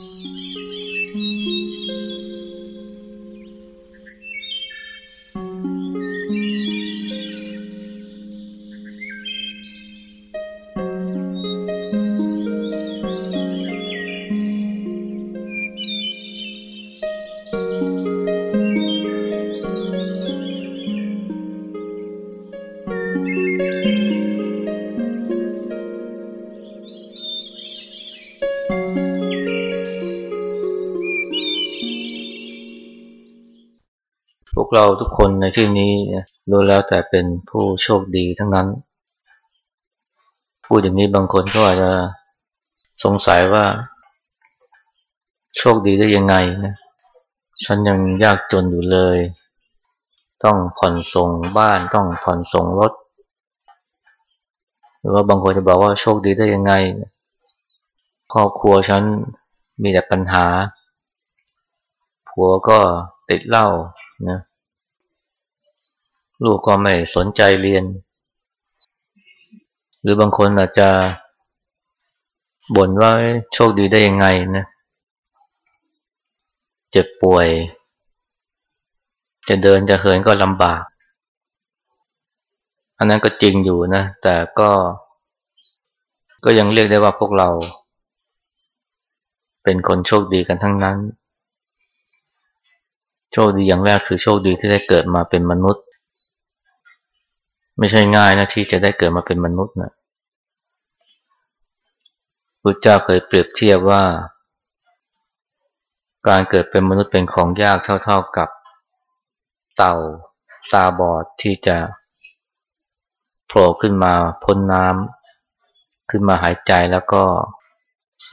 Mm-hmm. กเราทุกคนในที่นี้รู้แล้วแต่เป็นผู้โชคดีทั้งนั้น พูดอย่างนี้บางคนก็อาจจะสงสัยว่า โชคดีได้ยังไงนะฉันยังยากจนอยู่เลย ต้องผ่อนส่งบ้านต้องผ่อนส่งรถหรือว่าบางคนจะบอกว่าโชคดีได้ยังไงครอบครัวฉันมีแต่ปัญหาผัวก็ติดเหล้านะ ลูกก็ไม่สนใจเรียน หรือบางคนอาจจะบ่นว่าโชคดีได้ยังไงนะเจ็บป่วย จะเดินจะเหินก็ลำบาก อันนั้นก็จริงอยู่นะ แต่ก็ ก็ยังเรียกได้ว่าพวกเรา เป็นคนโชคดีกันทั้งนั้น โชคดีอย่างแรกคือโชคดีที่ได้เกิดมาเป็นมนุษย์ ไม่ใช่ง่ายนะที่จะได้เกิดมาเป็นมนุษย์นะพุทธเจ้าเคยเปรียบเทียบว่า การเกิดเป็นมนุษย์เป็นของยากเท่าๆกับเต่าตาบอดที่จะโผล่ขึ้นมาพ้นน้ำขึ้นมาหายใจแล้วก็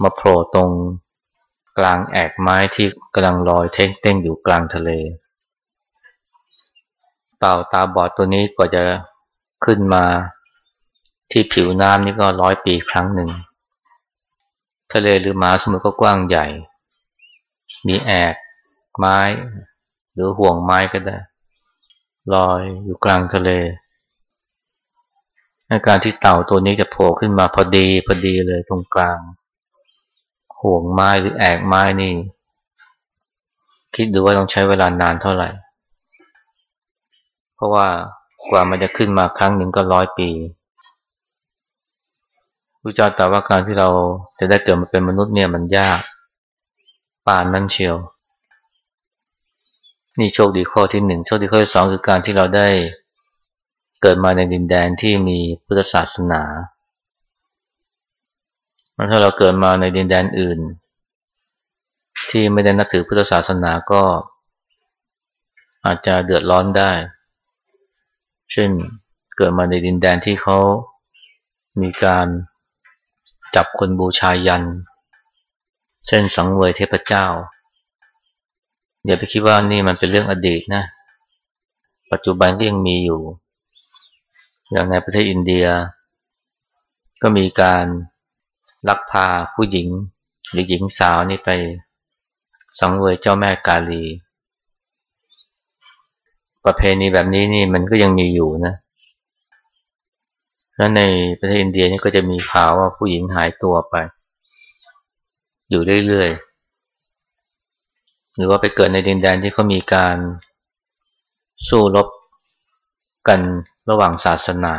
มาโผล่ตรงกลางแอกไม้ที่กำลังลอยเท่งเต้งอยู่กลางทะเล เต่าตาบอดตัวนี้กว่าจะ ขึ้นมาที่ผิวน้ำนี่ก็ร้อยปีครั้งหนึ่ง ทะเลหรือมหาสมุทรก็กว้างใหญ่ มีแอกไม้ หรือห่วงไม้ก็ได้ลอยอยู่กลางทะเลในการที่เต่าตัวนี้จะโผล่ขึ้นมาพอดีพอดีเลยตรงกลาง ห่วงไม้หรือแอกไม้นี่ คิดดูว่าต้องใช้เวลานานเท่าไหร่ เพราะว่า กว่ามันจะขึ้นมาครั้งหนึ่งก็ร้อยปีพระเจ้าตรัสว่าการที่เราจะได้เกิดมาเป็นมนุษย์เนี่ยมันยากป่านนั้นเชียว นี่โชคดีข้อที่หนึ่งโชคดีข้อที่สองคือการที่เราได้เกิดมาในดินแดนที่มีพุทธศาสนาถ้าเราเกิดมาในดินแดนอื่น ที่ไม่ได้นับถือพุทธศาสนาก็อาจจะเดือดร้อนได้ เช่นเกิดมาในดินแดนที่เขามีการจับคนบูชายัน เช่นสังเวยเทพเจ้า อย่าไปคิดว่านี่มันเป็นเรื่องอดีตนะ ปัจจุบันก็ยังมีอยู่ อย่างในประเทศอินเดีย ก็มีการลักพาผู้หญิงหรือหญิงสาวนี่ไปสังเวยเจ้าแม่กาลี ประเพณีแบบนี้นี่มันก็ยังมีอยู่นะและในประเทศอินเดียนี่ก็จะมีข่าวว่าผู้หญิงหายตัวไป อยู่เรื่อยๆ หรือว่าไปเกิดในดินแดนที่เขามีการสู้รบกันระหว่างศาสนา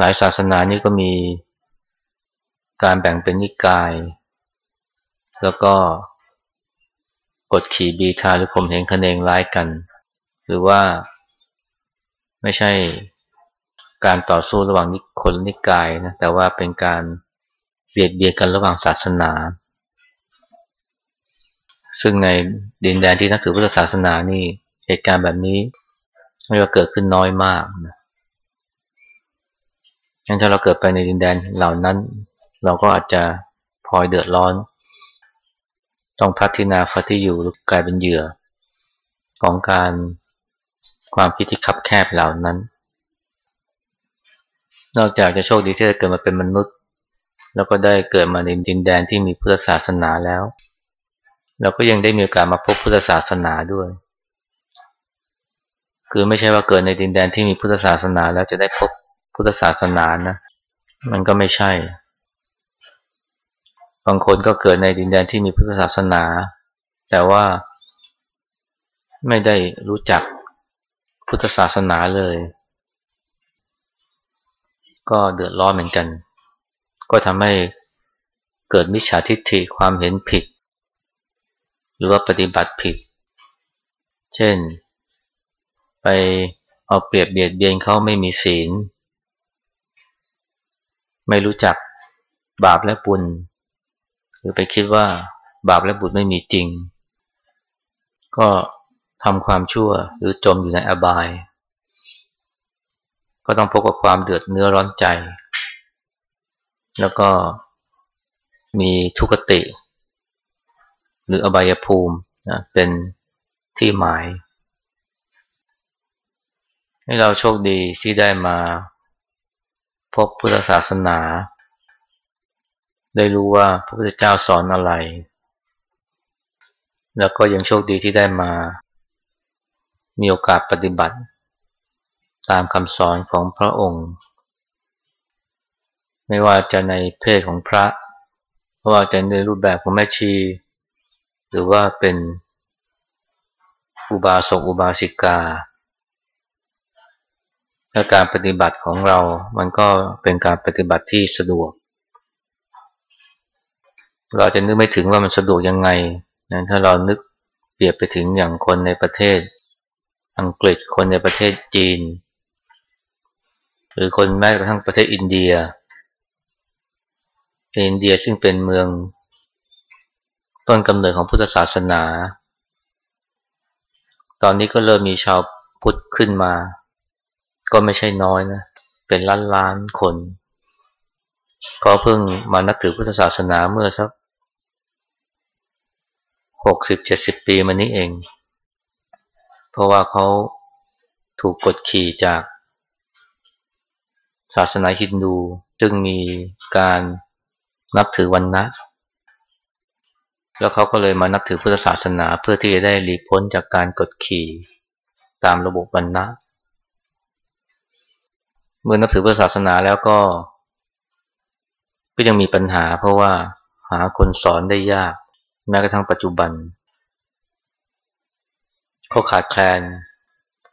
หลายศาสนานี่ก็มีการแบ่งเป็นนิกาย แล้วก็ กดขี่บีทาหรือข่มเหงคะเนงร้ายกัน หรือว่าไม่ใช่การต่อสู้ระหว่างนิคนนิกายนะแต่ว่าเป็นการเบียดเบียนกันระหว่างศาสนา ซึ่งในดินแดนที่นับถือพุทธศาสนานี่เหตุการณ์แบบนี้ไม่ว่าเกิดขึ้นน้อยมากนะงั้นถ้าเราเกิดไปในดินแดนเหล่านั้น เราก็อาจจะพลอยเดือดร้อน ต้องพัฒนาฟัที่อยู่กลายเป็นเหยื่อ ของการความคิดที่คับแคบเหล่านั้น นอกจากจะโชคดีที่ได้เกิดมาเป็นมนุษย์ แล้วก็ได้เกิดมาในดินแดนที่มีพุทธศาสนาแล้ว เราก็ยังได้มีโอกาสมาพบพุทธศาสนาด้วย คือไม่ใช่ว่าเกิดในดินแดนที่มีพุทธศาสนาแล้วจะได้พบพุทธศาสนานะ มันก็ไม่ใช่ บางคนก็เกิดในดินแดนที่มีพุทธศาสนา แต่ว่าไม่ได้รู้จักพุทธศาสนาเลย ก็เดือดร้อนเหมือนกัน ก็ทำให้เกิดมิจฉาทิฏฐิความเห็นผิด หรือว่าปฏิบัติผิด เช่น ไปเอาเปรียบเบียดเบียนเขาไม่มีศีล ไม่รู้จักบาปและบุญ รือไปคิดว่าบาปและบุญไม่มีจริง ก็ทำความชั่วหรือจมอยู่ในอบาย ก็ต้องพบกับความเดือดเนื้อร้อนใจ แล้วก็มีทุกติ หรืออบายภูมินะเป็นที่หมาย ให้เราโชคดีที่ได้มาพบพุทธศาสนา ได้รู้ว่าพระพุทธเจ้าสอนอะไร แล้วก็ยังโชคดีที่ได้มา มีโอกาสปฏิบัติ ตามคำสอนของพระองค์ ไม่ว่าจะในเพศของพระไม่ว่าจะในรูปแบบของแม่ชี หรือว่าเป็นอุบาสกอุบาสิกาและการปฏิบัติของเรา มันก็เป็นการปฏิบัติที่สะดวก เราจะนึกไม่ถึงว่ามันสะดวกยังไงนะถ้าเรานึกเปรียบไปถึงอย่างคนในประเทศ อังกฤษคนในประเทศจีน หรือคนแม้กระทั่งประเทศอินเดียอินเดียซึ่งเป็นเมือง ต้นกำเนิดของพุทธศาสนา ตอนนี้ก็เริ่มมีชาวพุทธขึ้นมา ก็ไม่ใช่น้อยนะ เป็นล้านล้านคนก็เพิ่งมานับถือพุทธศาสนาเมื่อสัก หกสิบเจ็ดสิบปีมานี้เอง เพราะว่าเขาถูกกดขี่จาก ศาสนาฮินดูจึงมีการนับถือวันนะแล้วเขาก็เลยมานับถือพุทธศาสนาเพื่อที่จะได้หลีกพ้นจากการกดขี่ตามระบบวันนะเมื่อนับถือพุทธศาสนาแล้วก็ ก็ยังมีปัญหาเพราะว่าหาคนสอนได้ยาก แม้กระทั่งปัจจุบัน เขาขาดแคลน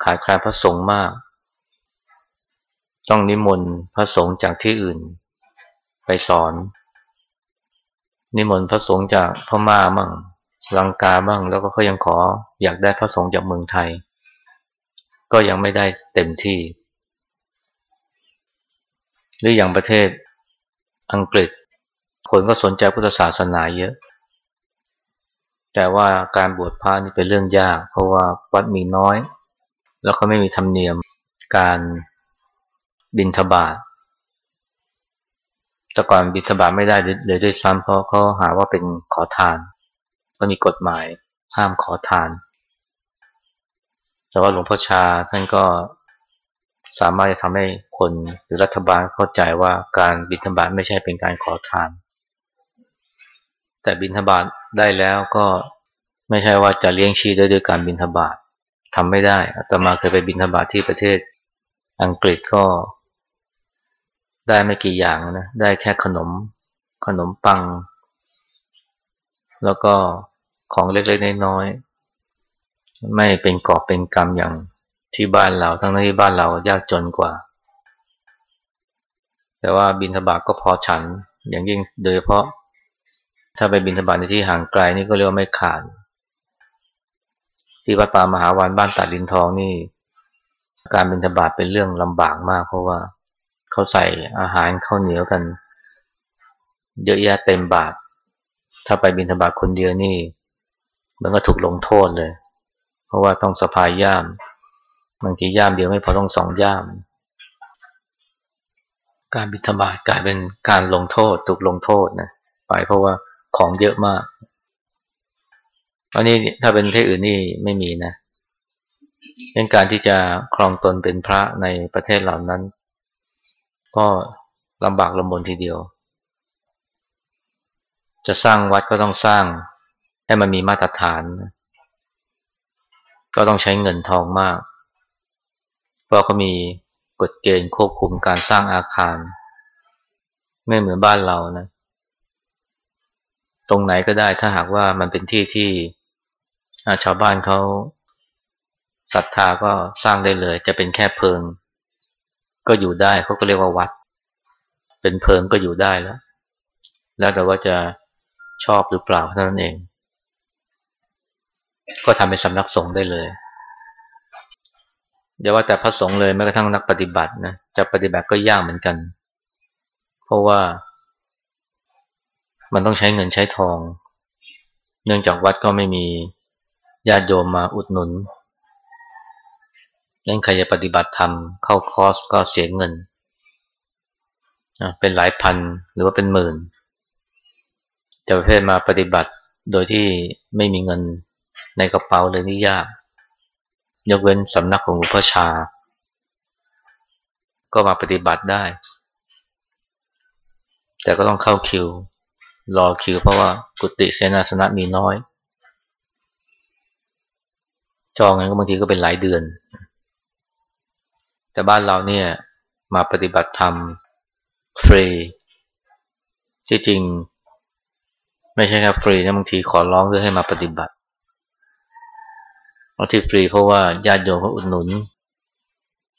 ขาดแคลนพระสงฆ์มาก ต้องนิมนต์พระสงฆ์จากที่อื่น ไปสอน นิมนต์พระสงฆ์จากพม่าบ้างลังกาบ้าง แล้วก็เขายังขออยากได้พระสงฆ์จากเมืองไทย ก็ยังไม่ได้เต็มที่ หรืออย่างประเทศอังกฤษคนก็สนใจพุทธศาสนาเยอะ แต่ว่าการบวชพระนี่เป็นเรื่องยาก เพราะว่าวัดมีน้อย แล้วเขาไม่มีธรรมเนียมการบินทบาทแต่ก่อนบินทบาทไม่ได้เลยด้วยซ้ำเพราะเขาหาว่าเป็นขอทาน ก็มีกฎหมายห้ามขอทาน แต่ว่าหลวงพ่อชาท่านก็สามารถจะทำให้คนหรือรัฐบาลเข้าใจว่าการบิณฑบาตไม่ใช่เป็นการขอทาน แต่บินทบาทได้แล้วก็ไม่ใช่ว่าจะเลี้ยงชีได้ด้วยการบินทบาททำไม่ได้อาตมาเคยไปบินทบาทที่ประเทศอังกฤษก็ ได้ไม่กี่อย่างนะ ได้แค่ขนม ขนมปัง แล้วก็ของเล็กๆน้อยๆไม่เป็นกอบเป็นกรรมอย่างที่บ้านเรา ทั้งที่บ้านเรายากจนกว่า แต่ว่าบินทบาทก็พอฉัน อย่างยิ่งโดยเฉพาะ ถ้าไปบินธบาตในที่ห่างไกลนี่ก็เรียกว่าไม่ขาด ที่วัดป่ามหาวันบ้านตัดลินทองนี่ การบินธบาตเป็นเรื่องลำบากมาก เพราะว่าเขาใส่อาหารข้าวเหนียวกัน เยอะแยะเต็มบาท ถ้าไปบินธบาตคนเดียวนี่ มันก็ถูกลงโทษเลย เพราะว่าต้องสะพายย่ามบางทีย่ามเดียวไม่พอต้องสองย่าม การบิณฑบาตกลายเป็นการลงโทษถูกลงโทษนะไปเพราะว่า ของเยอะมาก อันนี้ถ้าเป็นประเทศอื่นนี่ไม่มีนะเรื่องการที่จะครองตนเป็นพระในประเทศเหล่านั้น ก็ลำบากลำบนทีเดียว จะสร้างวัดก็ต้องสร้างให้มันมีมาตรฐาน ก็ต้องใช้เงินทองมาก เพราะเขามีกฎเกณฑ์ควบคุมการสร้างอาคาร ไม่เหมือนบ้านเรานะ ตรงไหนก็ได้ถ้าหากว่ามันเป็นที่ที่ชาวบ้านเขาศรัทธาก็สร้างได้เลย จะเป็นแค่เพิง ก็อยู่ได้เขาก็เรียกว่าวัด เป็นเพิงก็อยู่ได้แล้ว แล้วแต่ว่าจะชอบหรือเปล่าเท่านั้นเอง ก็ทำเป็นสำนักสงฆ์ได้เลยอย่าว่าแต่พระสงฆ์เลยแม้กระทั่งนักปฏิบัตินะจะปฏิบัติก็ยากเหมือนกัน เพราะว่า มันต้องใช้เงินใช้ทอง เนื่องจากวัดก็ไม่มีญาติโยมมาอุดหนุนงั้นใครจะปฏิบัติธรรมเข้าคอร์สก็เสียเงิน เป็นหลายพันหรือว่าเป็นหมื่น จะประเภทมาปฏิบัติโดยที่ไม่มีเงินในกระเป๋าเลยนี่ยาก ยกเว้นสำนักของหลวงพ่อชา ก็มาปฏิบัติได้ แต่ก็ต้องเข้าคิว รอคิวเพราะว่ากุฏิเสนาสนะมีน้อย จองงั้นก็บางทีก็เป็นหลายเดือน แต่บ้านเราเนี่ยมาปฏิบัติธรรมฟรีที่จริง ไม่ใช่แค่ฟรีนะบางทีขอร้องด้วยให้มาปฏิบัติเอาที่ฟรีเพราะว่าญาติโยมเขาอุดหนุน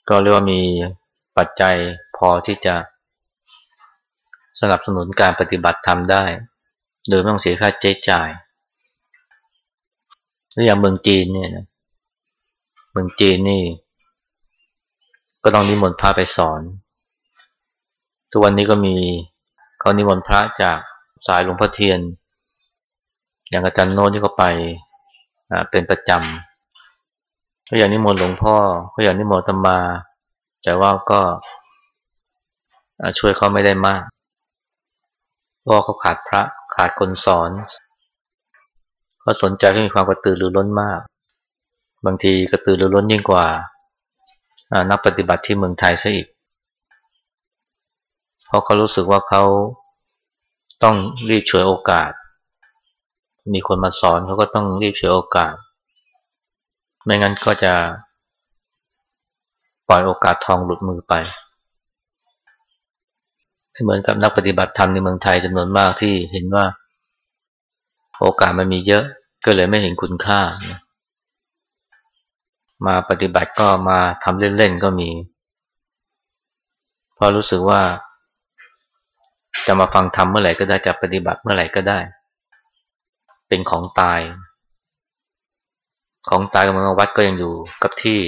ก็เรียกว่ามีปัจจัยพอที่จะ สนับสนุนการปฏิบัติธรรมได้ โดยไม่ต้องเสียค่าใช้จ่ายแล้วอย่างเมืองจีนเนี่ยนะเมืองจีนนี่ ก็ต้องนิมนต์พระไปสอน ทุกวันนี้ก็มีเขานิมนต์พระจากสายหลวงพ่อเทียน อย่างอาจารย์โน้นที่เขาไปเป็นประจำเขาอยากนิมนต์หลวงพ่อเขาอยากนิมนต์ธรรมา แต่ว่าก็ช่วยเขาไม่ได้มาก เพราเขาขาดพระขาดคนสอนเขาสนใจที่มีความกระตือรือร้นมาก บางทีกระตือรือร้นยิ่งกว่านักปฏิบัติที่เมืองไทยซะอีก เพราะเขารู้สึกว่าเขาต้องรีบฉวยโอกาส มีคนมาสอนเขาก็ต้องรีบฉวยโอกาส ไม่งั้นก็จะปล่อยโอกาสทองหลุดมือไป เหมือนกับนักปฏิบัติธรรมในเมืองไทยจำนวนมากที่เห็นว่า โอกาสมันมีเยอะก็เลยไม่เห็นคุณค่ามาปฏิบัติก็มาทำเล่นๆก็มี เพราะรู้สึกว่า จะมาฟังธรรมเมื่อไหร่ก็ได้จะปฏิบัติเมื่อไหร่ก็ได้ เป็นของตาย ของตายกับมืองวัดก็ยังอยู่กับที่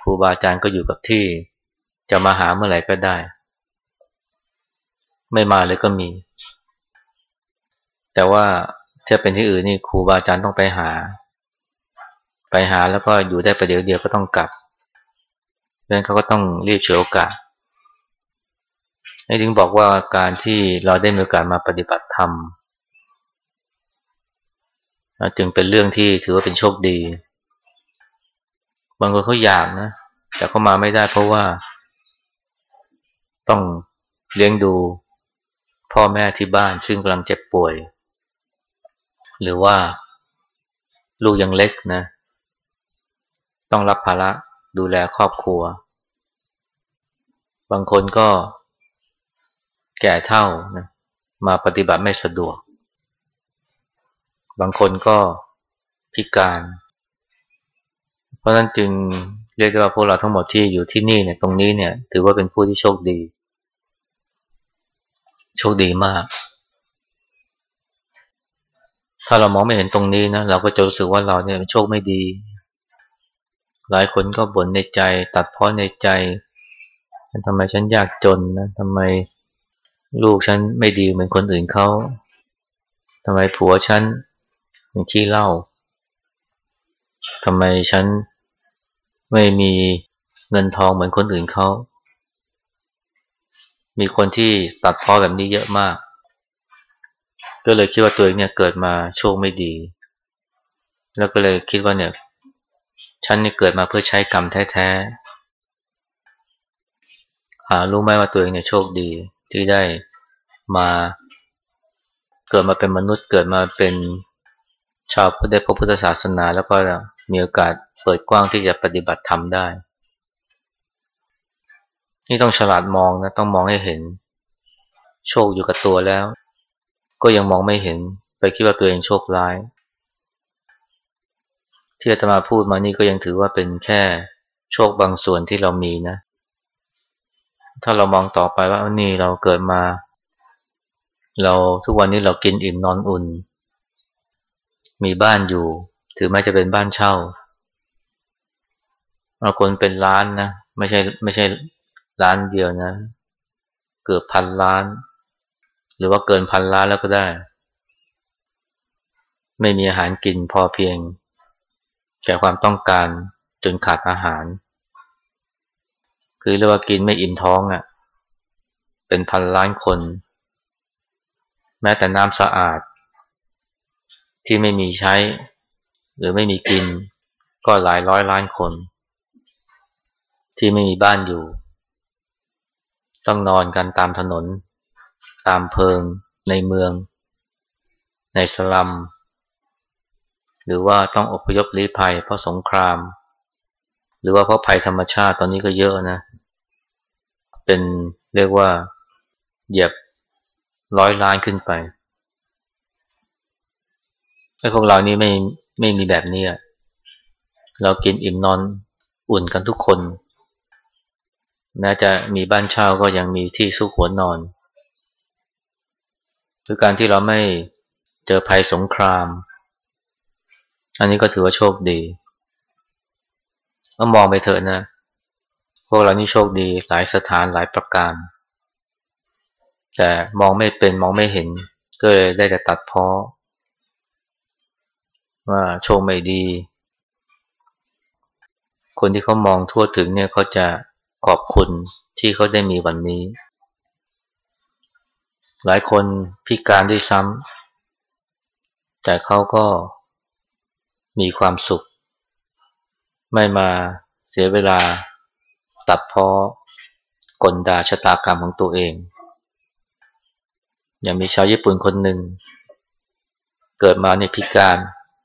ครูบาอาจารย์ก็อยู่กับที่ จะมาหาเมื่อไหร่ก็ได้ ไม่มาเลยก็มี แต่ว่าถ้าเป็นที่อื่นนี่ครูบาอาจารย์ต้องไปหา ไปหาแล้วก็อยู่ได้ประเดี๋ยวเดียวก็ต้องกลับเพราะนั้นเขาก็ต้องรีบเฉวยโอกาสไอ้ถึงบอกว่าการที่เราได้มีโอกาสมาปฏิบัติธรรมจึงเป็นเรื่องที่ถือว่าเป็นโชคดี บางคนเขาอยากนะ แต่เขามาไม่ได้เพราะว่า ต้องเลี้ยงดู พ่อแม่ที่บ้านซึ่งกำลังเจ็บป่วย หรือว่าลูกยังเล็กนะ ต้องรับภาระดูแลครอบครัว บางคนก็แก่เท่านะมาปฏิบัติไม่สะดวก บางคนก็พิการ เพราะนั้นจึงเรียกว่าพวกเราทั้งหมดที่อยู่ที่นี่เนี่ยตรงนี้เนี่ย ถือว่าเป็นผู้ที่โชคดี โชคดีมาก ถ้าเรามองไม่เห็นตรงนี้นะเราก็จะรู้สึกว่าเราเนี่ยโชคไม่ดี หลายคนก็บ่นในใจ ตัดพ้อในใจทำไมฉันยากจนนะทำไมลูกฉันไม่ดีเหมือนคนอื่นเขาทำไมผัวฉันมันขี้เล่าทำไมฉันไม่มีเงินทองเหมือนคนอื่นเขา มีคนที่ตัดพ้อแบบนี้เยอะมาก ก็เลยคิดว่าตัวเองเนี่ยเกิดมาโชคไม่ดี แล้วก็เลยคิดว่าเนี่ยฉันนี่เกิดมาเพื่อใช้กรรมแท้ๆหารู้ไหมว่าตัวเองเนี่ยโชคดี ที่ได้มาเกิดมาเป็นมนุษย์เกิดมาเป็นชาวพุทธพระพุทธศาสนา แล้วก็มีโอกาสเปิดกว้างที่จะปฏิบัติธรรมได้ นี่ต้องฉลาดมองนะ ต้องมองให้เห็น โชคอยู่กับตัวแล้ว ก็ยังมองไม่เห็น ไปคิดว่าตัวเองโชคร้าย ที่อาตมาพูดมานี่ก็ยังถือว่าเป็นแค่โชคบางส่วนที่เรามีนะ ถ้าเรามองต่อไปว่านี่เราเกิดมา เราทุกวันนี้เรากินอิ่มนอนอุ่น มีบ้านอยู่ ถือแม้จะเป็นบ้านเช่าบาคนเป็นล้านนะ ไม่ใช่ไม่ใช่ ล้านเดียวนะ เกือบพันล้าน หรือว่าเกินพันล้านแล้วก็ได้ ไม่มีอาหารกินพอเพียงแก่ความต้องการจนขาดอาหาร คือเรียกว่ากินไม่อิ่มท้องอะ่ะ เป็นพันล้านคน แม้แต่น้ำสะอาด ที่ไม่มีใช้ หรือไม่มีกิน ก็หลายร้อยล้านคน ที่ไม่มีบ้านอยู่ ต้องนอนกันตามถนน ตามเพิง ในเมือง ในสลัม หรือว่าต้องอพยพลี้ภัยเพราะสงคราม หรือว่าเพราะภัยธรรมชาติตอนนี้ก็เยอะนะ เป็นเรียกว่าเหยียบร้อยล้านขึ้นไปไอ้พวกเรานี่ไม่ไม่มีแบบนี้เรากินอิ่มนอนอุ่นกันทุกคน แม้จะมีบ้านเช่าก็ยังมีที่ซุกหัวนอนคือการที่เราไม่เจอภัยสงคราม อันนี้ก็ถือว่าโชคดีก็มองไปเถอะนะ พวกเรานี่โชคดีหลายสถานหลายประการ แต่มองไม่เป็นมองไม่เห็น ก็เลยได้แต่ตัดพ้อว่าโชคไม่ดี คนที่เขามองทั่วถึงเนี่ยเขาจะ ขอบคุณที่เขาได้มีวันนี้ หลายคนพิการด้วยซ้ำแต่เขาก็มีความสุข ไม่มาเสียเวลาตัดพ้อกลดาชะตากรรมของตัวเอง อย่างมีชาวญี่ปุ่นคนหนึ่ง เกิดมาในพิการ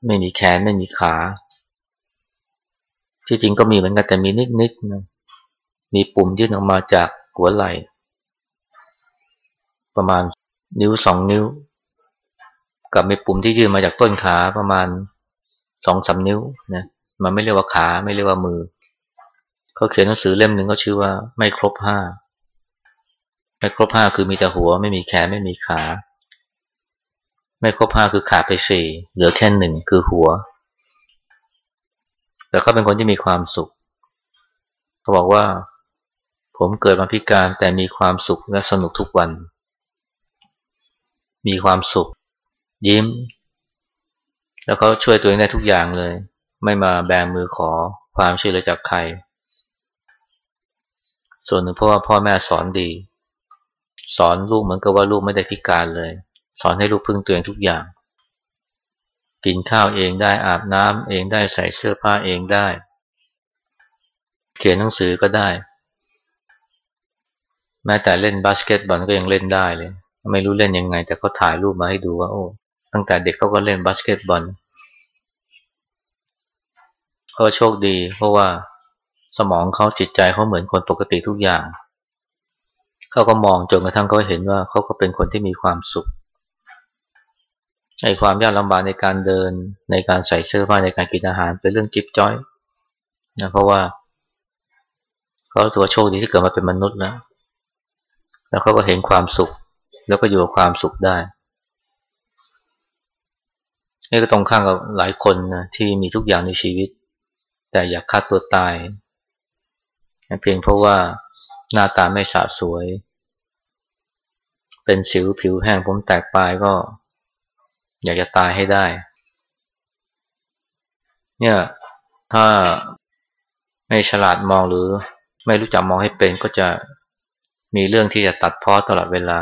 ไม่มีแขนไม่มีขา ที่จริงก็มีเหมือนกันแต่มีนิดๆนะ มีปุ่มยื่นออกมาจากหัวไหล่ ประมาณนิ้วสองนิ้ว กับมีปุ่มที่ยื่นมาจากต้นขาประมาณสองสานิ้วนะมันไม่เรียกว่าขาไม่เรียกว่ามือเขาเขียนหนังสือเล่มหนึ่งก็ชื่อว่าไม่ครบห้าไม่ครบห้าคือมีแต่หัว ไม่มีแขนไม่มีขา ไม่ครบห้าคือขาดไปสี่เหลือแค่หนึ่งคือหัว แต่เขาเป็นคนที่มีความสุข เขาบอกว่า ผมเกิดมาพิการแต่มีความสุขและสนุกทุกวัน มีความสุข ยิ้ม แล้วเขาช่วยตัวเองได้ทุกอย่างเลย ไม่มาแบมือขอความช่วยเหลือจากใคร ส่วนหนึ่งเพราะว่าพ่อแม่สอนดี สอนลูกเหมือนกับว่าลูกไม่ได้พิการเลย สอนให้ลูกพึ่งตัวเองทุกอย่าง กินข้าวเองได้อาบน้ำเองได้ใส่เสื้อผ้าเองได้ เขียนหนังสือก็ได้ แม้แต่เล่นบาสเกตบอลก็ยังเล่นได้เลย ไม่รู้เล่นยังไง แต่เขาถ่ายรูปมาให้ดูว่าโอ้ตั้งแต่เด็กเขาก็เล่นบาสเกตบอลเขาโชคดี เพราะว่าสมองเขาจิตใจเขาเหมือนคนปกติทุกอย่าง เขาก็มองจนกระทั่งเขาเห็นว่าเขาก็เป็นคนที่มีความสุขไอ้ความยากลำบากในการเดินในการใส่เสื้อผ้าในการกินอาหารเป็นเรื่องจิ๊บจ้อยนะเพราะว่าเขาตัวโชคดีที่เกิดมาเป็นมนุษย์แล้ว แล้วเขาก็เห็นความสุข แล้วก็อยู่กับความสุขได้นี่ก็ตรงข้ามกับหลายคนนะที่มีทุกอย่างในชีวิต แต่อยากฆ่าตัวตาย เพียงเพราะว่าหน้าตาไม่สะสวย เป็นสิวผิวแห้งผมแตกปลายก็ อยากจะตายให้ได้ เนี่ยถ้าไม่ฉลาดมองหรือไม่รู้จักมองให้เป็นก็จะ มีเรื่องที่จะตัดพ้อตลอดเวลา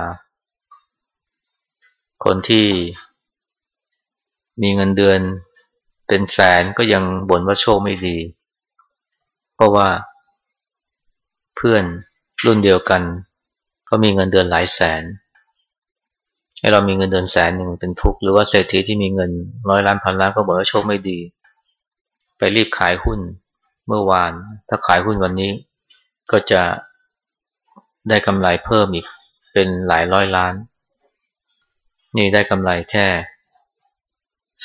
คนที่มีเงินเดือนเป็นแสนก็ยังบ่นว่าโชคไม่ดี เพราะว่าเพื่อนรุ่นเดียวกันเขามีเงินเดือนหลายแสนให้เรามีเงินเดือนแสนหนึ่งเป็นทุกข์หรือว่าเศรษฐีที่มีเงินร้อยล้านพันล้านก็บอกว่าโชคไม่ดี ไปรีบขายหุ้นเมื่อวาน ถ้าขายหุ้นวันนี้ก็จะ ได้กำไรเพิ่มอีกเป็นหลายร้อยล้าน นี่ได้กำไรแค่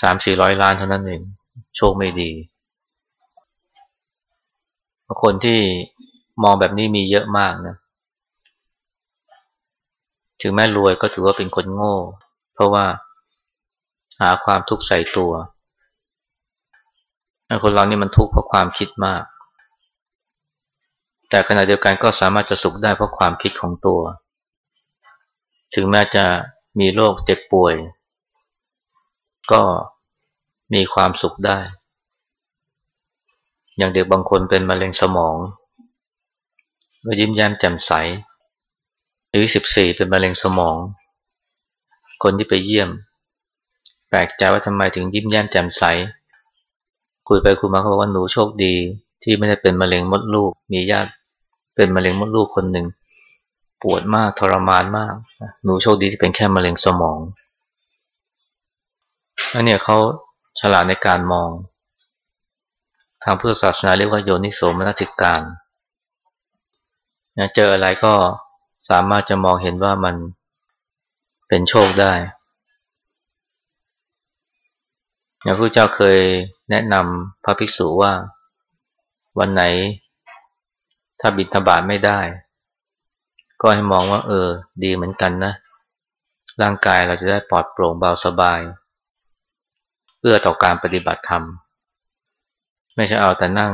สามสี่ร้อยล้านเท่านั้นเองโชคไม่ดีคนที่มองแบบนี้มีเยอะมากนะ ถึงแม้รวยก็ถือว่าเป็นคนโง่ เพราะว่าหาความทุกข์ใส่ตัวคนเรานี่มันทุกข์เพราะความคิดมาก แต่ขณะเดียวกันก็สามารถจะสุขได้เพราะความคิดของตัว ถึงแม้จะมีโรคเจ็บป่วย ก็มีความสุขได้ อย่างเด็กบางคนเป็นมะเร็งสมอง ก็ยิ้มแย้มแจ่มใสอายุสิบสี่เป็นมะเร็งสมอง คนที่ไปเยี่ยม แปลกใจว่าทำไมถึงยิ้มแย้มแจ่มใส คุยไปคุยมาเขาบอกว่าหนูโชคดีที่ไม่ได้เป็นมะเร็งมดลูก มีญาติ เป็นมะเร็งมดลูกคนหนึ่ง ปวดมากทรมานมากหนูโชคดีที่เป็นแค่มะเร็งสมองอันนี้เขาฉลาดในการมอง ทางพุทธศาสนาเรียกว่าโยนิโสมนสิการเจออะไรก็สามารถจะมองเห็นว่ามันเป็นโชคได้อย่างพระเจ้าเคยแนะนำพระภิกษุว่า วันไหน ถ้าบิณฑบาตไม่ได้ ก็ให้มองว่า เออ ดีเหมือนกันนะ ร่างกายเราจะได้ปลอดโปร่งเบาสบาย เพื่อต่อการปฏิบัติธรรม ไม่ใช่เอาแต่นั่ง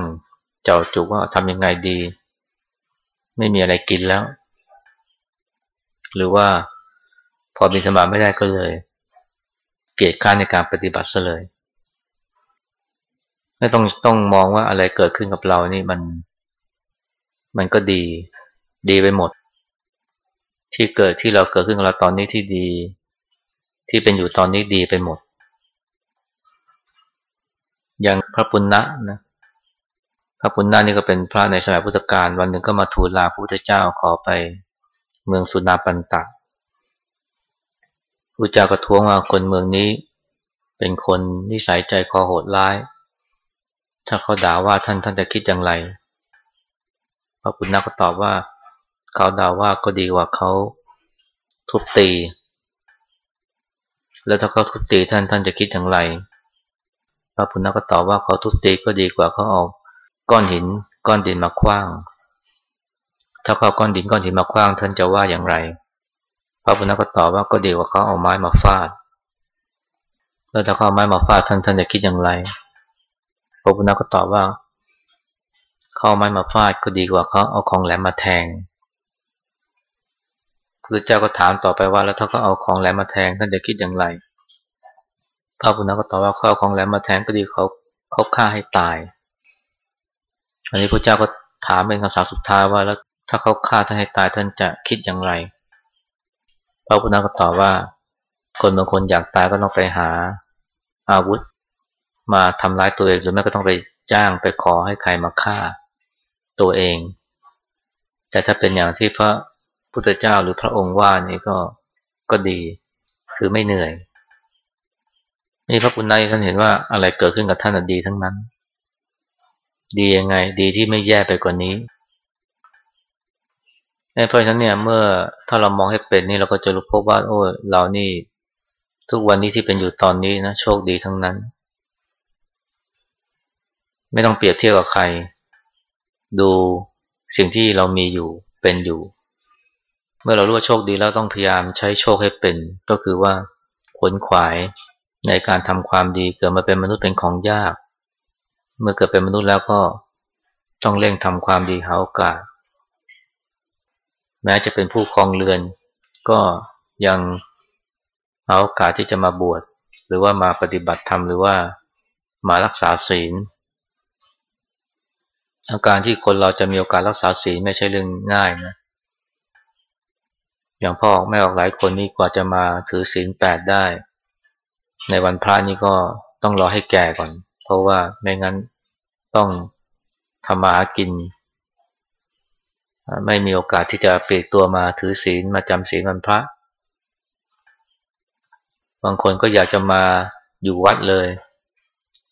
เจ้าจุกว่าทำยังไงดี ไม่มีอะไรกินแล้ว หรือว่าพอบิณฑบาตไม่ได้ก็เลย เกียรติกาในการปฏิบัติซะเลยไม่ต้องต้องมองว่าอะไรเกิดขึ้นกับเรานี่มัน มันก็ดี ดีไปหมด ที่เกิดที่เราเกิดขึ้นกับเราตอนนี้ที่ดี ที่เป็นอยู่ตอนนี้ดีไปหมด อย่างพระปุณณะนะพระปุณณะนี่ก็เป็นพระในสมัยพุทธกาลวันหนึ่งก็มาทูลลาพระพุทธเจ้าขอไปเมืองสุนาปันตะพระเจ้าก็ท้วงว่าคนเมืองนี้ เป็นคนนิสัยใจคอโหดร้าย ถ้าเขาด่าว่าท่านท่านจะคิดอย่างไร พระปุณณะก็ตอบว่า เขาด่าว่าก็ดีกว่าเขาทุบตี แล้วถ้าเขาทุบตีท่านท่านจะคิดอย่างไร พระปุณณะก็ตอบว่าเขาทุบตีก็ดีกว่าเขาเอาก้อนหิน ก้อนดินมาคว้าง ถ้าเขาก้อนดินก้อนหินมาคว้าง ท่านจะว่าอย่างไร พระปุณณะก็ตอบว่าก็ดีกว่าเขาเอาไม้มาฟาด แล้วถ้าเขาเอาไม้มาฟาดท่านท่านจะคิดอย่างไร พระพุทธก็ตอบว่า เขาไม้มาฟาดก็ดีกว่าเขาเอาของแหลมมาแทงพระเจ้าก็ถามต่อไปว่าแล้วถ้าเขาเอาของแหลมมาแทงท่านจะคิดอย่างไรพระพุทธก็ตอบว่าเขาเอาของแหลมมาแทงก็ดีเขาเขาฆ่าให้ตาย อันนี้พระเจ้าก็ถามเป็นคำถามสุดท้ายว่าแล้วถ้าเขาฆ่าท่านให้ตายท่านจะคิดอย่างไร พระพุทธก็ตอบว่า คนบางคนอยากตายก็ต้องไปหาอาวุธ มาทำร้ายตัวเองหรือแม้ก็ต้องไปจ้างไปขอให้ใครมาฆ่า ตัวเอง แต่ถ้าเป็นอย่างที่พระพุทธเจ้าหรือพระองค์ว่านี่ก็ก็ดี คือไม่เหนื่อย นี่พระปุณณะท่านเห็นว่าอะไรเกิดขึ้นกับท่านดีทั้งนั้น ดียังไง ดีที่ไม่แย่ไปกว่านี้เพราะฉะนั้นเนี่ยเมื่อถ้าเรามองให้เป็นนี่เราก็จะรู้พบว่า โอ้เรานี่ ทุกวันนี้ที่เป็นอยู่ตอนนี้นะโชคดีทั้งนั้น ไม่ต้องเปรียบเทียบกับใคร ดูสิ่งที่เรามีอยู่เป็นอยู่ เมื่อเรารู้ว่าโชคดีแล้วต้องพยายามใช้โชคให้เป็น ก็คือว่าขวนขวายในการทำความดีเกิดมาเป็นมนุษย์เป็นของยาก เมื่อเกิดเป็นมนุษย์แล้วก็ต้องเร่งทำความดีหาโอกาส แม้จะเป็นผู้ครองเรือน ก็ยังหาโอกาสที่จะมาบวชหรือว่ามาปฏิบัติธรรมหรือว่ามารักษาศีล อาการที่คนเราจะมีโอกาสรักษาศีลไม่ใช่เรื่องง่ายนะ อย่างพ่อแม่ออกหลายคนนี่กว่าจะมาถือศีลแปดได้ ในวันพระนี่ก็ต้องรอให้แก่ก่อน เพราะว่าไม่งั้นต้องทำมาหากิน ไม่มีโอกาสที่จะเปลี่ยนตัวมาถือศีลมาจำศีลวันพระ บางคนก็อยากจะมาอยู่วัดเลย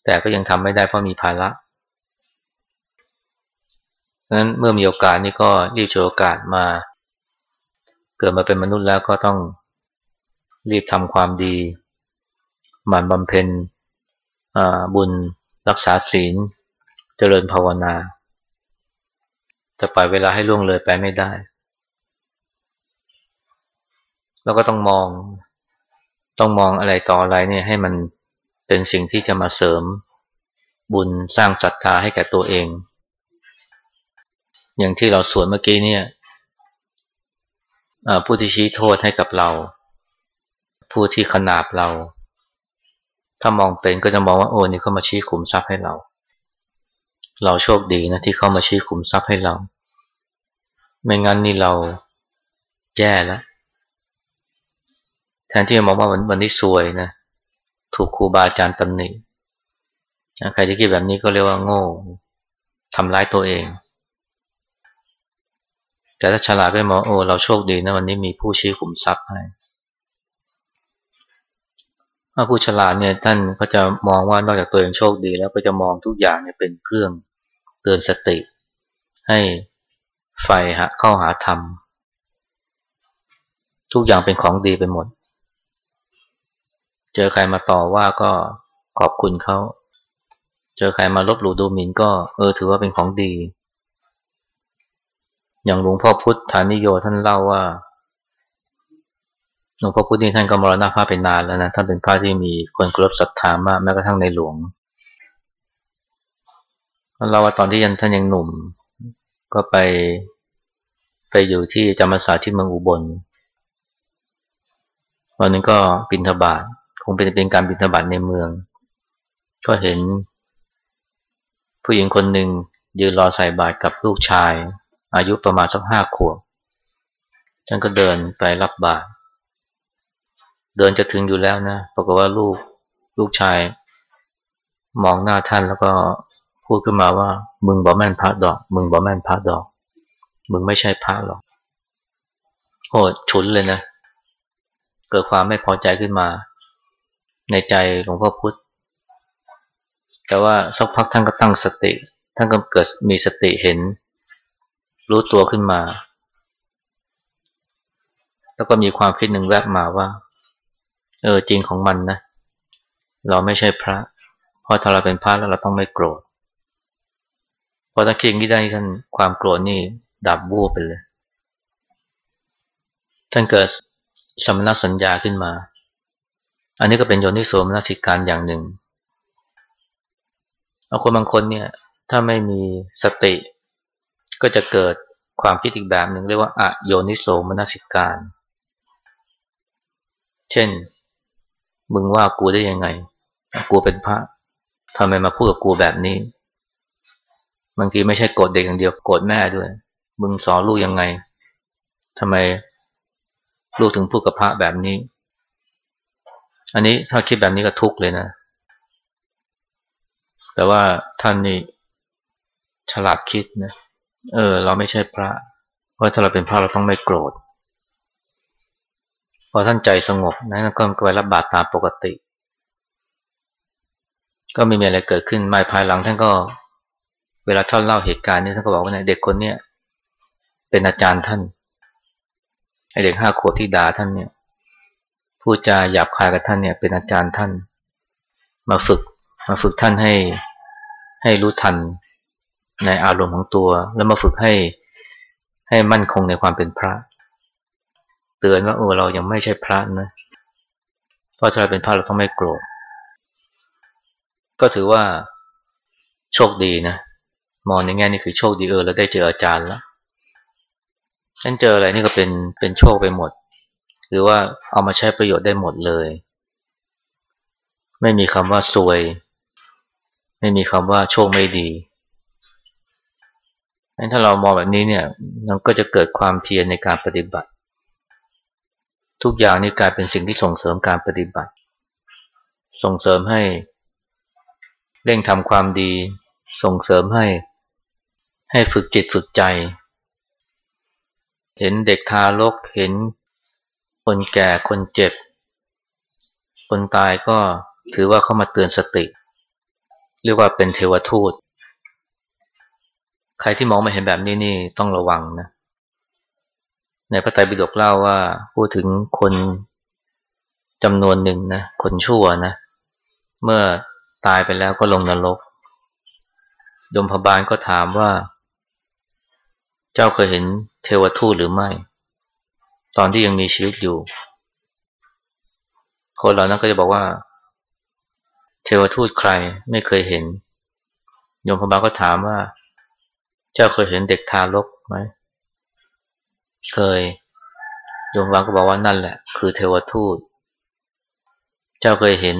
แต่ก็ยังทำไม่ได้เพราะมีภาระ นั้นเมื่อมีโอกาสนี่ก็รีบโชว์โอกาสมา เกิดมาเป็นมนุษย์แล้วก็ต้องรีบทำความดี หมั่นบำเพ็ญบุญรักษาศีล เจริญภาวนาแต่ปล่อยเวลาให้ล่วงเลยไปไม่ได้ แล้วก็ต้องมอง ต้องมองอะไรต่ออะไรเนี่ยให้มันเป็นสิ่งที่จะมาเสริมบุญสร้างศรัทธาให้แก่ตัวเอง อย่างที่เราสวนเมื่อกี้เนี่ยผู้ที่ชี้โทษให้กับเรา ผู้ที่ขนาบเรา ถ้ามองเป็นก็จะมองว่าโอ้นี่เขามาชี้ขุมทรัพย์ให้เรา เราโชคดีนะที่เขามาชี้ขุมทรัพย์ให้เรา ไม่งั้นนี่เราแย่แล้วแทนที่จะมองว่าวันวันนี้ซวยนะถูกครูบาอาจารย์ตำหนิใครที่คิดแบบนี้ก็เรียกว่าโง่ทำร้ายตัวเอง แต่ถ้าฉลาดก็มองโอ้เราโชคดีนะวันนี้มีผู้ชี้ขุมทรัพย์ให้ถ้าผู้ฉลาดเนี่ยท่านก็จะมองว่านอกจากตัวเองโชคดี แล้วก็จะมองทุกอย่างเนี่ยเป็นเครื่องเตือนสติ ให้ไฟหะเข้าหาธรรม ทุกอย่างเป็นของดีไปหมด เจอใครมาต่อว่าก็ขอบคุณเขา เจอใครมาลบหลู่ดูหมิ่นก็เออถือว่าเป็นของดี อย่างหลวงพ่อพุทธานิโยท่านเล่าว่าหลวงพ่อพุทธนี่ท่านก็มรณภาพไปนานแล้วนะท่านเป็นพระที่มีคนเคารพศรัทธามากแม้กระทั่งในหลวงเราว่าตอนที่ยันท่านยังหนุ่ม ก็ไปไปอยู่ที่จำพรรษาที่เมืองอุบลวันนึงก็บินทบาทคงเป็นเป็นการบินทบาทในเมือง ก็เห็น ผู้หญิงคนหนึ่งยืนรอใส่บาตรกับลูกชาย อายุประมาณสักห้าขวบฉันก็เดินไปรับบาตรเดินจะถึงอยู่แล้วนะปรากฏว่าลูกลูกชาย มองหน้าท่านแล้วก็พูดขึ้นมาว่า มึงบอกแม่นพระดอก มึงบอกแม่นพระดอก มึงไม่ใช่พระหรอกโอ้ฉุนเลยนะ เกิดความไม่พอใจขึ้นมา ในใจหลวงพ่อพุธแต่ว่าสักพักท่านก็ตั้งสติ ท่านก็เกิดมีสติเห็น รู้ตัวขึ้นมา แล้วก็มีความคิดหนึ่งแวบมาว่า เออจริงของมันนะ เราไม่ใช่พระ เพราะถ้าเราเป็นพระแล้วเราต้องไม่โกรธพอถ้าคิดนี้ได้ท่านความโกรธนี่ดับบูบไปเลย ท่านเกิดสมณสัญญาขึ้นมา อันนี้ก็เป็นโยนิโสมนสิการอย่างหนึ่งเอาคนบางคนเนี่ย ถ้าไม่มีสติ ก็จะเกิดความคิดอีกแบบหนึ่งเรียกว่าอโยนิโสมนสิการ เช่น มึงว่ากูได้ยังไง กูเป็นพระทำไมมาพูดกับกูแบบนี้ บางทีไม่ใช่โกรธเด็กอย่างเดียวโกรธแม่ด้วย มึงสอนลูกยังไงทำไมลูกถึงพูดกับพระแบบนี้ อันนี้ถ้าคิดแบบนี้ก็ทุกข์เลยนะ แต่ว่าท่านนี่ฉลาดคิดนะ เออ เราไม่ใช่พระ เพราะถ้าเราเป็นพระเราต้องไม่โกรธ พอท่านใจสงบนะก็ไปรับบาตรตามปกติ ก็ไม่มีอะไรเกิดขึ้นไม่ภายหลังท่านก็ เวลาท่านเล่าเหตุการณ์นี้ท่านก็บอกว่าเด็กคนเนี้ยเป็นอาจารย์ท่านไอเด็กห้าขวบที่ด่าท่านเนี่ยพูดจาหยาบคายกับท่านเนี่ยเป็นอาจารย์ท่าน มาฝึก มาฝึกท่านให้ให้รู้ทัน ในอารมณ์ของตัว แล้วมาฝึกให้ให้มั่นคงในความเป็นพระ เตือนว่าโอ้เรายังไม่ใช่พระนะเพราะถ้าเราเป็นพระเราต้องไม่โกรธก็ถือว่าโชคดีนะมองในแง่นี้คือโชคดีเออเราได้เจออาจารย์แล้วฉันเจออะไรนี่ก็เป็นเป็นโชคไปหมด หรือว่าเอามาใช้ประโยชน์ได้หมดเลย ไม่มีคำว่าซวย ไม่มีคำว่าโชคไม่ดี ถ้าเรามองแบบนี้เนี่ยมันก็จะเกิดความเพียรในการปฏิบัติ ทุกอย่างนี่กลายเป็นสิ่งที่ส่งเสริมการปฏิบัติ ส่งเสริมให้เร่งทำความดี ส่งเสริมให้ ให้ฝึกจิตฝึกใจ เห็นเด็กทารกเห็นคนแก่คนเจ็บ คนตายก็ถือว่าเข้ามาเตือนสติ เรียกว่าเป็นเทวทูต ใครที่มองไม่เห็นแบบนี้นี่ต้องระวังนะ ในพระไตรปิฎกเล่าว่าพูดถึงคนจำนวนหนึ่งนะ คนชั่วนะ เมื่อตายไปแล้วก็ลงนรก ยมพบาลก็ถามว่า เจ้าเคยเห็นเทวทูตหรือไม่ ตอนที่ยังมีชีวิตอยู่ คนเหล่านั้นก็จะบอกว่า เทวทูตใครไม่เคยเห็น ยมพบาลก็ถามว่า เจ้าเคยเห็นเด็กทารกไหม เคยโยมวังก็บอกว่านั่นแหละ คือเทวทูต เจ้าเคยเห็น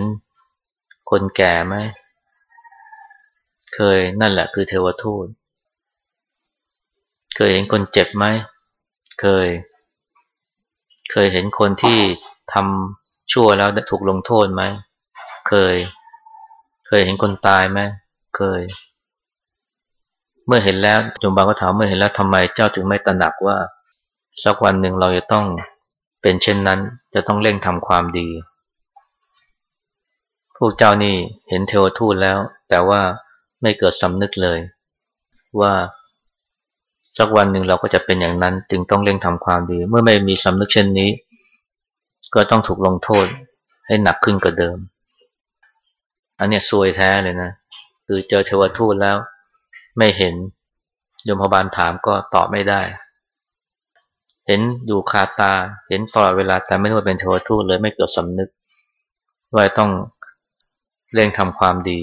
คนแก่ไหม เคยนั่นแหละ คือเทวทูต เคยเห็นคนเจ็บไหม เคย เคยเห็นคนที่ทำชั่วแล้วถูกลงโทษไหม เคย เคยเห็นคนตายไหม เคย เมื่อเห็นแล้วจมบางก็ถามเมื่อเห็นแล้วทำไมเจ้าถึงไม่ตระหนักว่า สักวันหนึ่งเราจะต้องเป็นเช่นนั้น จะต้องเร่งทำความดี พวกเจ้านี่เห็นเทวทูตแล้ว แต่ว่าไม่เกิดสำนึกเลย ว่าสักวันหนึ่งเราก็จะเป็นอย่างนั้น จึงต้องเร่งทำความดี เมื่อไม่มีสำนึกเช่นนี้ ก็ต้องถูกลงโทษให้หนักขึ้นกว่าเดิม อันนี้ซวยแท้เลยนะ คือเจอเทวทูตแล้ว ไม่เห็นยมพบาลถามก็ตอบไม่ได้ เห็นอยู่คาตา เห็นตลอดเวลาแต่ไม่รู้ว่าเป็นเทวทูตเลยไม่เกิดสำนึกว่าต้องเร่งทำความดี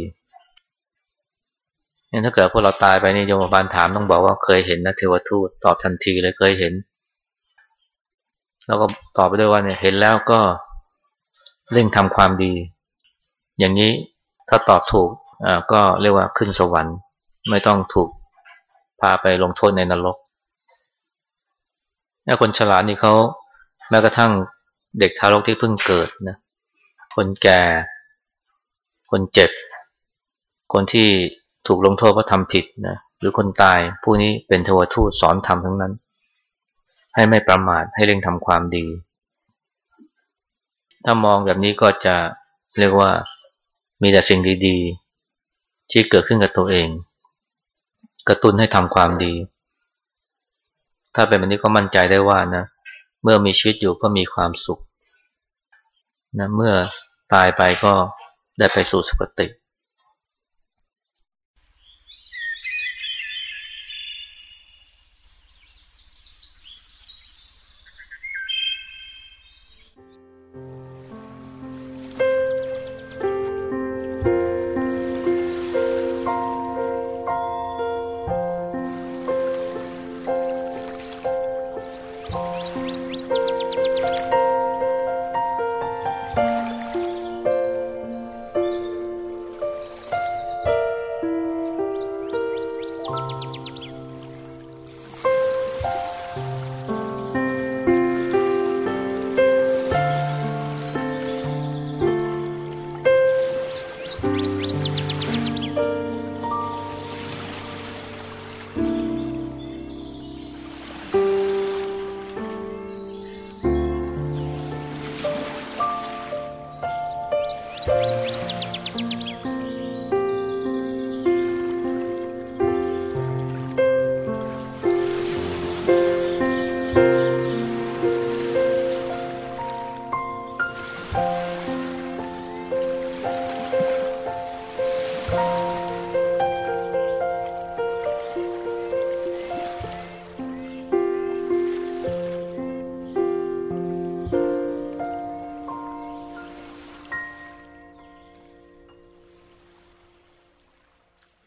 เนี่ยถ้าเกิดพวกเราตายไปนี่โยมบาลถามต้องบอกว่าเคยเห็นนะเทวทูตตอบทันทีเลยเคยเห็น แล้วก็ตอบไปด้วยว่าเนี่ยเห็นแล้วก็เร่งทำความดี อย่างนี้ถ้าตอบถูกอ่าก็เรียกว่าขึ้นสวรรค์ ไม่ต้องถูกพาไปลงโทษในนรกถ้าคนฉลาดนี่เขาแม้กระทั่งเด็กทารกที่เพิ่งเกิดนะ คนแก่ คนเจ็บ คนที่ถูกลงโทษเพราะทำผิดนะ หรือคนตาย ผู้นี้เป็นเทวทูตสอนทำทั้งนั้น ให้ไม่ประมาท ให้เร่งทำความดี ถ้ามองแบบนี้ก็จะเรียกว่ามีแต่สิ่งดีๆ ที่เกิดขึ้นกับตัวเอง กระตุ้นให้ทำความดี ถ้าเป็นแบบนี้ก็มั่นใจได้ว่านะเมื่อมีชีวิตอยู่ก็มีความสุขนะเมื่อตายไปก็ได้ไปสู่สุคติ